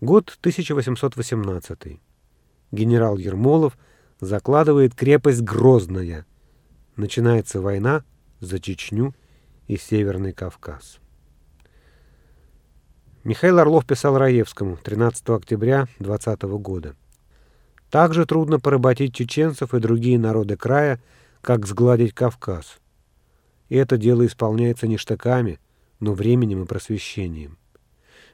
Год 1818. Генерал Ермолов закладывает крепость Грозная. Начинается война за Чечню и Северный Кавказ. Михаил Орлов писал Раевскому 13 октября 20 года. «Также трудно поработить чеченцев и другие народы края, как сгладить Кавказ. И это дело исполняется не штыками, но временем и просвещением.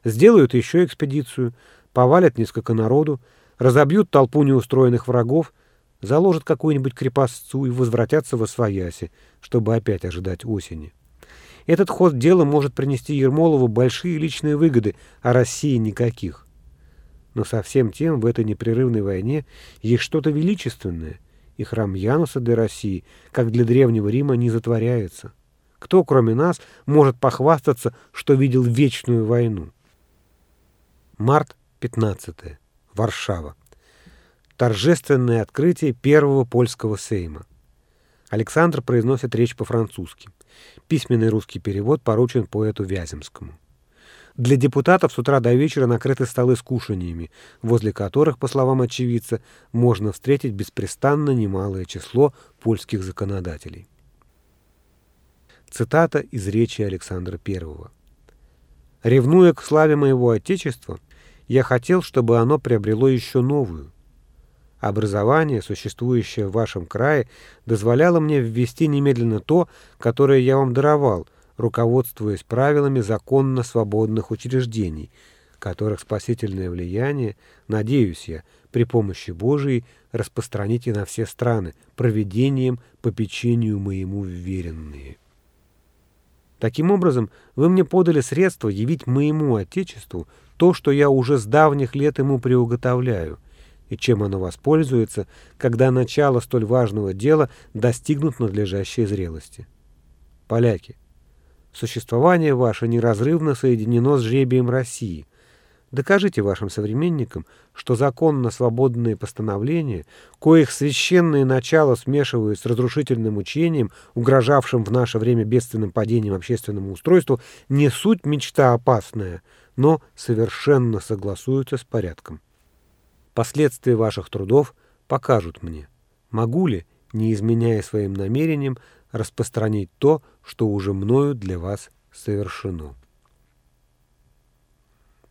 Сделают еще экспедицию, повалят несколько народу, разобьют толпу неустроенных врагов, заложат какую-нибудь крепостцу и возвратятся во свояси, чтобы опять ожидать осени. Этот ход дела может принести Ермолову большие личные выгоды, а России никаких. Но совсем тем в этой непрерывной войне есть что-то величественное, и храм Януса для России, как для Древнего Рима, не затворяется. Кто, кроме нас, может похвастаться, что видел вечную войну? Март 15. Варшава. Торжественное открытие первого польского сейма. Александр произносит речь по-французски. Письменный русский перевод поручен поэту Вяземскому. Для депутатов с утра до вечера накрыты столы с кушаниями, возле которых, по словам очевидца, можно встретить беспрестанно немалое число польских законодателей. Цитата из речи Александра I. «Ревнуя к славе моего Отечества, я хотел, чтобы оно приобрело еще новую. Образование, существующее в вашем крае, дозволяло мне ввести немедленно то, которое я вам даровал, руководствуясь правилами законно свободных учреждений, которых спасительное влияние, надеюсь я, при помощи Божией распространите на все страны, проведением по печенью моему вверенные. Таким образом, вы мне подали средства явить моему Отечеству то, что я уже с давних лет ему приуготовляю, и чем оно воспользуется, когда начало столь важного дела достигнут надлежащей зрелости. Поляки, существование ваше неразрывно соединено с жребием России. Докажите вашим современникам, что законно свободные постановления, коих священные начала смешивают с разрушительным учением, угрожавшим в наше время бедственным падением общественному устройству, не суть мечта опасная — но совершенно согласуются с порядком. Последствия ваших трудов покажут мне, могу ли, не изменяя своим намерениям, распространить то, что уже мною для вас совершено.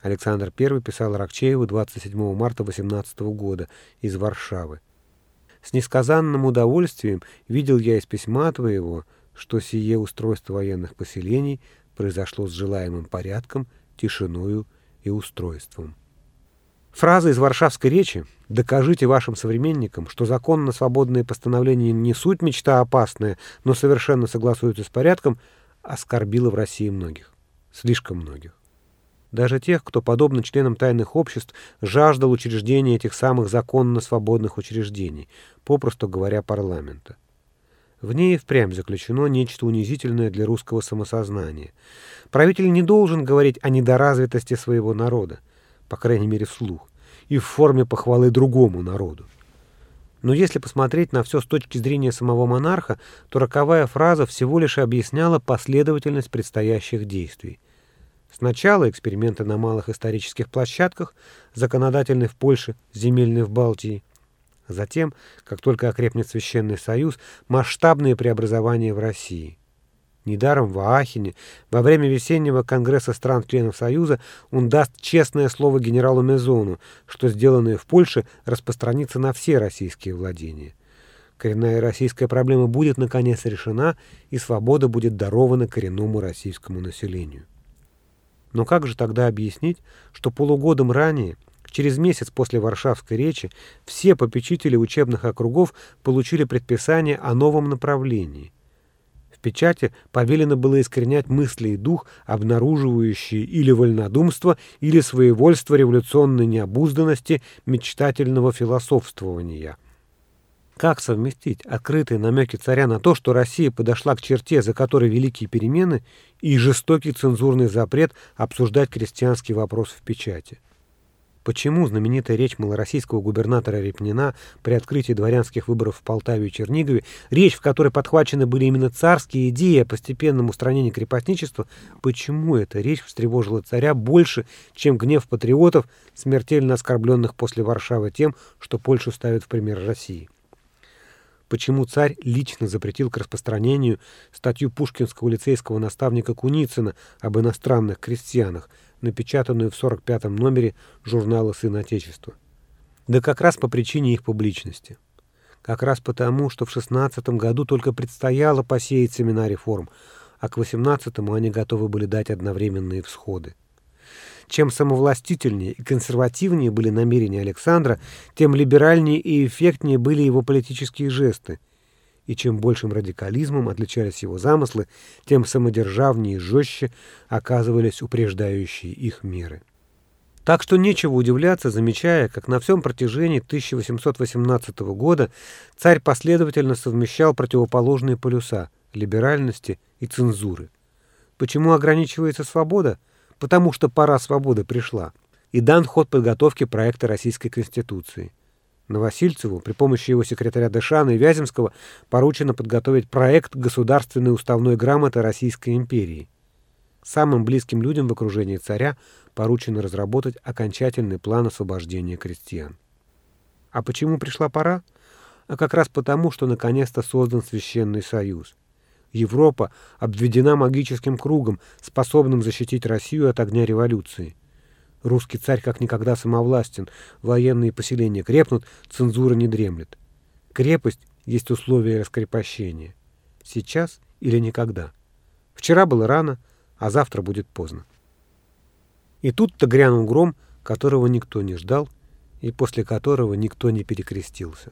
Александр I писал Рокчееву 27 марта 18 года из Варшавы. «С несказанным удовольствием видел я из письма твоего, что сие устройство военных поселений произошло с желаемым порядком тишиною и устройством. Фраза из Варшавской речи «Докажите вашим современникам, что законно свободные постановления не суть мечта опасная, но совершенно согласуются с порядком» оскорбила в России многих. Слишком многих. Даже тех, кто, подобно членам тайных обществ, жаждал учреждения этих самых законно свободных учреждений, попросту говоря, парламента. В ней впрямь заключено нечто унизительное для русского самосознания. Правитель не должен говорить о недоразвитости своего народа, по крайней мере вслух, и в форме похвалы другому народу. Но если посмотреть на все с точки зрения самого монарха, то роковая фраза всего лишь объясняла последовательность предстоящих действий. Сначала эксперименты на малых исторических площадках, законодательный в Польше, земельный в Балтии – Затем, как только окрепнет Священный Союз, масштабные преобразования в России. Недаром в Аахене во время весеннего конгресса стран-членов Союза он даст честное слово генералу Мезону, что сделанное в Польше распространится на все российские владения. Коренная российская проблема будет наконец решена, и свобода будет дарована коренному российскому населению. Но как же тогда объяснить, что полугодом ранее Через месяц после Варшавской речи все попечители учебных округов получили предписание о новом направлении. В печати повелено было искоренять мысли и дух, обнаруживающие или вольнодумство, или своевольство революционной необузданности мечтательного философствования. Как совместить открытые намеки царя на то, что Россия подошла к черте, за которой великие перемены, и жестокий цензурный запрет обсуждать крестьянский вопрос в печати? Почему знаменитая речь малороссийского губернатора Репнина при открытии дворянских выборов в Полтаве и Чернигове, речь, в которой подхвачены были именно царские идеи о постепенном устранении крепостничества, почему эта речь встревожила царя больше, чем гнев патриотов, смертельно оскорбленных после Варшавы тем, что Польшу ставят в пример России? Почему царь лично запретил к распространению статью пушкинского лицейского наставника Куницына об иностранных крестьянах, напечатанную в 45-м номере журнала «Сын Отечества». Да как раз по причине их публичности. Как раз потому, что в 16 году только предстояло посеять семена реформ, а к 18-му они готовы были дать одновременные всходы. Чем самовластительнее и консервативнее были намерения Александра, тем либеральнее и эффектнее были его политические жесты – и чем большим радикализмом отличались его замыслы, тем самодержавнее и жестче оказывались упреждающие их меры. Так что нечего удивляться, замечая, как на всем протяжении 1818 года царь последовательно совмещал противоположные полюса – либеральности и цензуры. Почему ограничивается свобода? Потому что пора свободы пришла. И дан ход подготовки проекта Российской Конституции – Новосильцеву при помощи его секретаря Дышана и Вяземского поручено подготовить проект государственной уставной грамоты Российской империи. Самым близким людям в окружении царя поручено разработать окончательный план освобождения крестьян. А почему пришла пора? А как раз потому, что наконец-то создан Священный Союз. Европа обведена магическим кругом, способным защитить Россию от огня революции. Русский царь как никогда самовластен, военные поселения крепнут, цензура не дремлет. Крепость есть условие раскрепощения. Сейчас или никогда. Вчера было рано, а завтра будет поздно. И тут-то грянул гром, которого никто не ждал и после которого никто не перекрестился.